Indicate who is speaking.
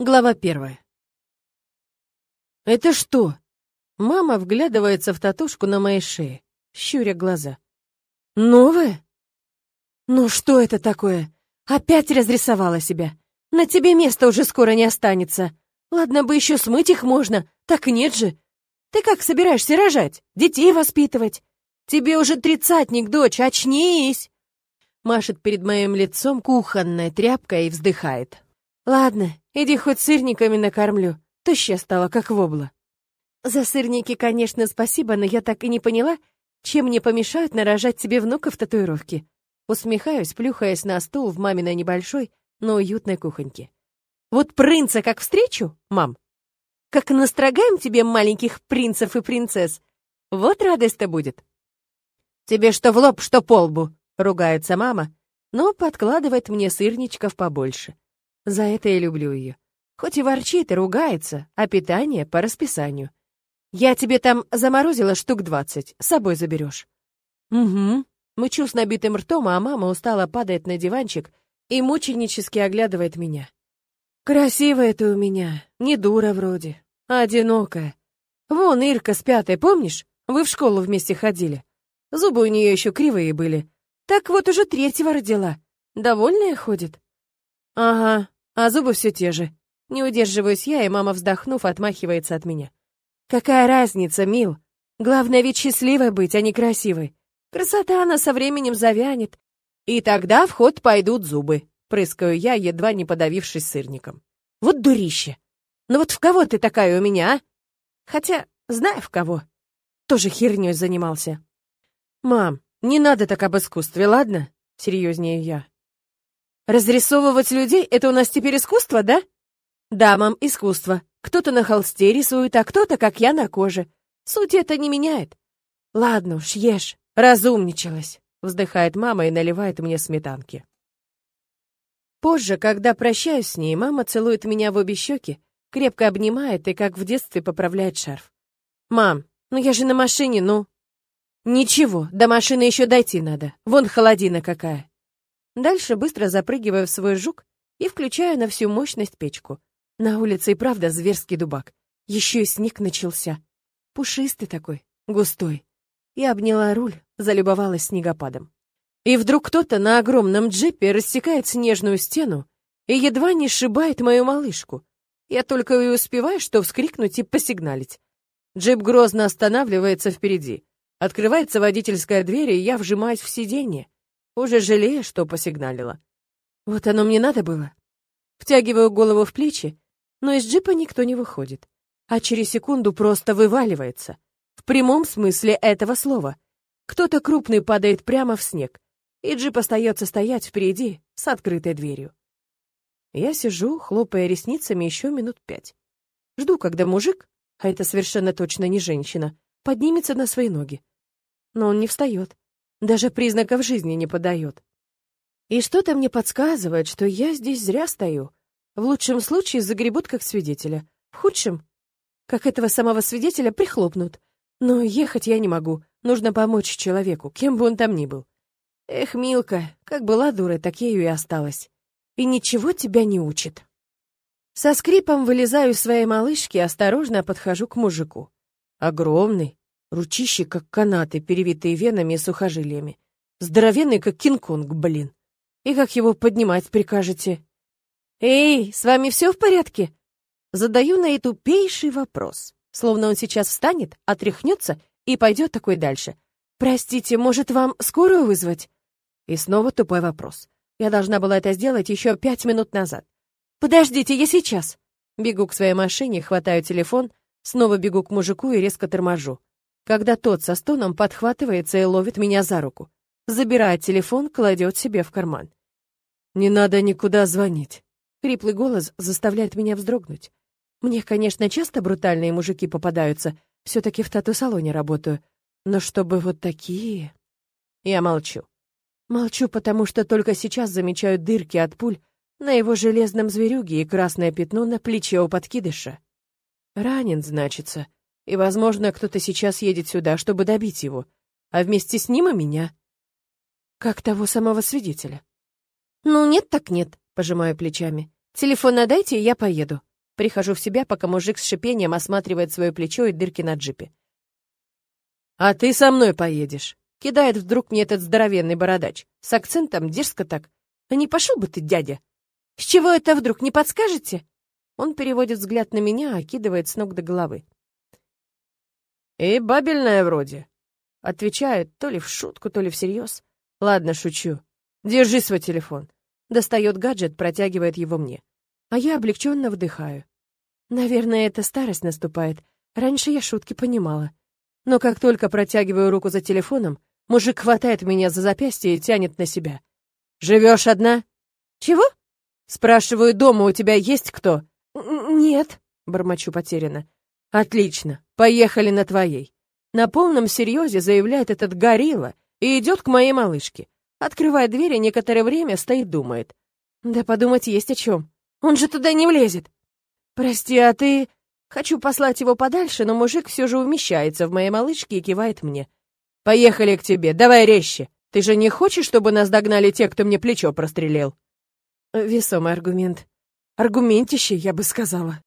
Speaker 1: Глава первая. «Это что?» Мама вглядывается в татушку на моей шее, щуря глаза. «Новая?» «Ну что это такое? Опять разрисовала себя. На тебе места уже скоро не останется. Ладно бы еще смыть их можно, так нет же. Ты как собираешься рожать? Детей воспитывать? Тебе уже тридцатник, дочь, очнись!» Машет перед моим лицом кухонная тряпка и вздыхает. «Ладно, иди хоть сырниками накормлю. Тощая стала, как вобла». «За сырники, конечно, спасибо, но я так и не поняла, чем мне помешают нарожать себе внука в татуировке». Усмехаюсь, плюхаясь на стул в маминой небольшой, но уютной кухоньке. «Вот принца как встречу, мам? Как настрогаем тебе маленьких принцев и принцесс? Вот радость-то будет». «Тебе что в лоб, что по лбу», — ругается мама, но подкладывает мне сырничков побольше. За это я люблю ее. Хоть и ворчит и ругается, а питание по расписанию. Я тебе там заморозила штук двадцать, с собой заберешь. Угу. Мычу с набитым ртом, а мама устало падает на диванчик и мученически оглядывает меня. Красивая ты у меня, не дура вроде, а одинокая. Вон Ирка с пятой, помнишь? Вы в школу вместе ходили. Зубы у нее еще кривые были. Так вот уже третьего родила. Довольная ходит? Ага, а зубы все те же. Не удерживаюсь я, и мама, вздохнув, отмахивается от меня. Какая разница, мил? Главное ведь счастливой быть, а не красивой. Красота она со временем завянет. И тогда в ход пойдут зубы. Прыскаю я, едва не подавившись сырником. Вот дурище. Ну вот в кого ты такая у меня, а? Хотя, знаю в кого. Тоже хернёй занимался. Мам, не надо так об искусстве, ладно? Серьезнее я. Разрисовывать людей — это у нас теперь искусство, да? Да, мам, искусство. Кто-то на холсте рисует, а кто-то, как я, на коже. Суть это не меняет. Ладно уж, ешь. Разумничалась. Вздыхает мама и наливает мне сметанки. Позже, когда прощаюсь с ней, мама целует меня в обе щеки, крепко обнимает и, как в детстве, поправляет шарф. «Мам, ну я же на машине, ну...» «Ничего, до машины еще дойти надо. Вон холодина какая. Дальше быстро запрыгиваю в свой жук и включаю на всю мощность печку. На улице и правда зверский дубак. Еще и снег начался. Пушистый такой, густой. Я обняла руль, залюбовалась снегопадом. И вдруг кто-то на огромном джипе рассекает снежную стену и едва не сшибает мою малышку. Я только и успеваю, что вскрикнуть и посигналить. Джип грозно останавливается впереди. Открывается водительская дверь, и я вжимаюсь в сиденье уже жалея, что посигналила. Вот оно мне надо было. Втягиваю голову в плечи, но из джипа никто не выходит, а через секунду просто вываливается. В прямом смысле этого слова. Кто-то крупный падает прямо в снег, и джип остается стоять впереди с открытой дверью. Я сижу, хлопая ресницами еще минут пять. Жду, когда мужик, а это совершенно точно не женщина, поднимется на свои ноги. Но он не встает. Даже признаков жизни не подает. И что-то мне подсказывает, что я здесь зря стою. В лучшем случае загребут как свидетеля. В худшем, как этого самого свидетеля, прихлопнут. Но ехать я не могу. Нужно помочь человеку, кем бы он там ни был. Эх, Милка, как была дурой, так ею и осталась. И ничего тебя не учит. Со скрипом вылезаю из своей малышки и осторожно подхожу к мужику. Огромный, Ручищи, как канаты, перевитые венами и сухожилиями. Здоровенный, как Кинг-Конг, блин. И как его поднимать прикажете? «Эй, с вами все в порядке?» Задаю наитупейший вопрос. Словно он сейчас встанет, отряхнется и пойдет такой дальше. «Простите, может, вам скорую вызвать?» И снова тупой вопрос. Я должна была это сделать еще пять минут назад. «Подождите, я сейчас!» Бегу к своей машине, хватаю телефон, снова бегу к мужику и резко торможу когда тот со стоном подхватывается и ловит меня за руку. Забирает телефон, кладет себе в карман. «Не надо никуда звонить». Хриплый голос заставляет меня вздрогнуть. Мне, конечно, часто брутальные мужики попадаются, все-таки в тату-салоне работаю, но чтобы вот такие... Я молчу. Молчу, потому что только сейчас замечаю дырки от пуль на его железном зверюге и красное пятно на плече у подкидыша. Ранен, значится и, возможно, кто-то сейчас едет сюда, чтобы добить его, а вместе с ним и меня. Как того самого свидетеля. «Ну, нет так нет», — пожимаю плечами. Телефон отдайте, и я поеду. Прихожу в себя, пока мужик с шипением осматривает свое плечо и дырки на джипе.
Speaker 2: «А ты со мной поедешь», —
Speaker 1: кидает вдруг мне этот здоровенный бородач. С акцентом дерзко так. «А не пошел бы ты, дядя?» «С чего это вдруг, не подскажете?» Он переводит взгляд на меня, окидывает с ног до головы.
Speaker 2: «И бабельная вроде», —
Speaker 1: отвечает то ли в шутку, то ли всерьез.
Speaker 2: «Ладно, шучу. Держи свой телефон».
Speaker 1: Достает гаджет, протягивает его мне. А я облегченно вдыхаю. Наверное, это старость наступает. Раньше я шутки понимала. Но как только протягиваю руку за телефоном, мужик хватает меня за запястье и тянет на себя.
Speaker 2: «Живешь одна?»
Speaker 1: «Чего?»
Speaker 2: «Спрашиваю, дома у тебя есть кто?»
Speaker 1: «Нет», — бормочу потерянно.
Speaker 2: «Отлично, поехали на твоей». На полном серьезе заявляет этот горилла и идет к моей малышке. Открывает дверь и некоторое время стоит думает.
Speaker 1: «Да подумать есть о чем. Он же туда не влезет». «Прости, а ты...» Хочу послать его подальше, но мужик все же умещается в моей малышке и кивает мне.
Speaker 2: «Поехали к тебе, давай резче. Ты же не хочешь, чтобы нас догнали те, кто мне плечо прострелил?»
Speaker 1: Весомый аргумент. Аргументище, я бы сказала.